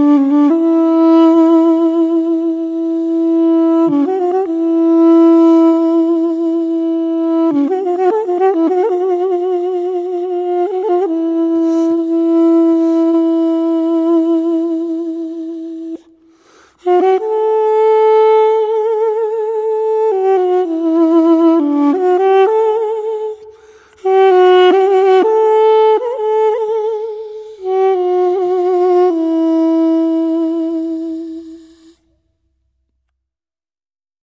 Mm-hmm.